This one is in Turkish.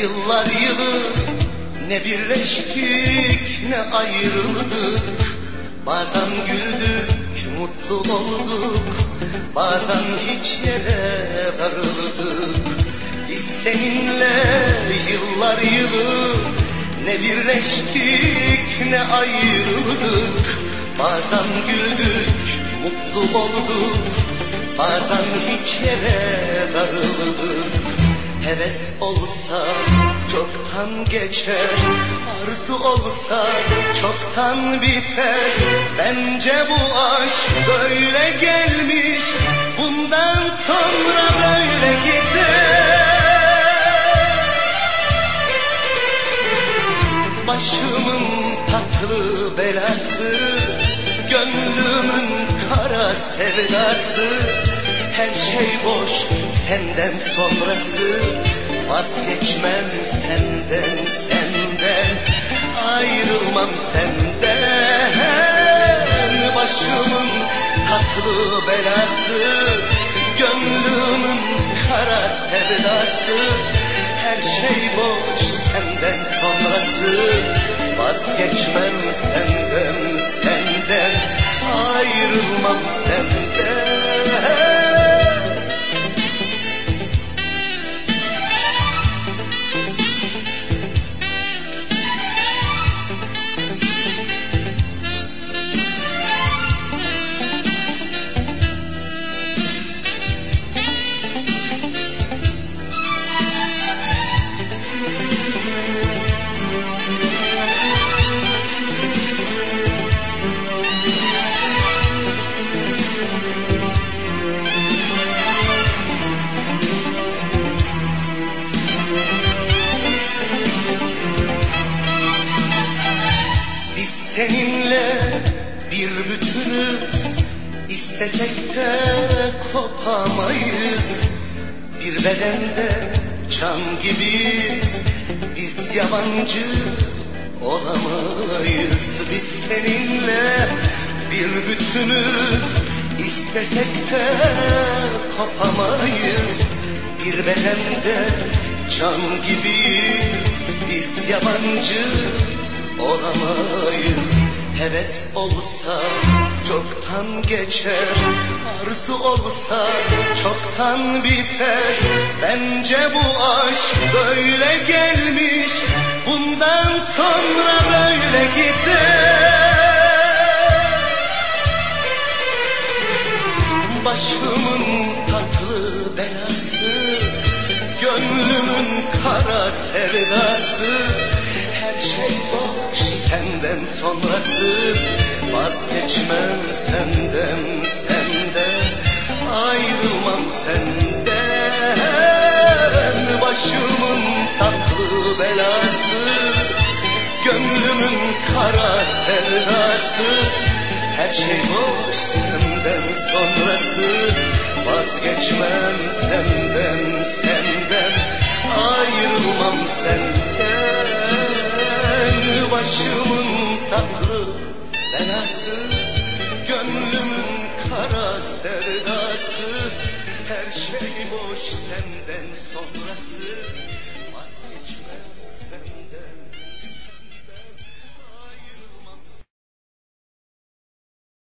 Yıllar yılı ne birleştik ne ayrıldık. Bazen güldük mutlu olduk Bazen hiç yere darıldık. Biz seninle yıllar yılı Ne birleştik ne ayrıldık. Bazen güldük mutlu olduk Bazen hiç yere darıldık Heves olsa çoktan geçer Arzu olsa çoktan biter. Bence bu aşk böyle gelmiş Bundan sonra böyle gider. Başımın tatlı belası Gönlümün kara sevdası. Her şey boş senden sonrası Vazgeçmem senden senden. Ayrılmam senden. Başımın tatlı belası Gönlümün kara sevdası. Her şey boş senden sonrası. Vazgeçmem senden senden. Ayrılmam senden bir bütünüz. İstesek de kopamayız. Bir bedende can gibiyiz. Biz yabancı olamayız. Biz seninle bir bütünüz. İstesek de kopamayız. Bir bedende can gibiyiz. Biz yabancı Heves olsa çoktan geçer Arzu olsa çoktan biter. Bence bu aşk böyle gelmiş Bundan sonra böyle gider. Başımın tatlı belası Gönlümün kara sevdası Her şey sonrası Vazgeçmem senden senden Ayrılmam senden. Başımın tatlı belası Gönlümün kara sevdası. Her şey boş senden sonrası Vazgeçmem senden senden Ayrılmam senden. Başımın sevdası. Her şey boş senden sonrası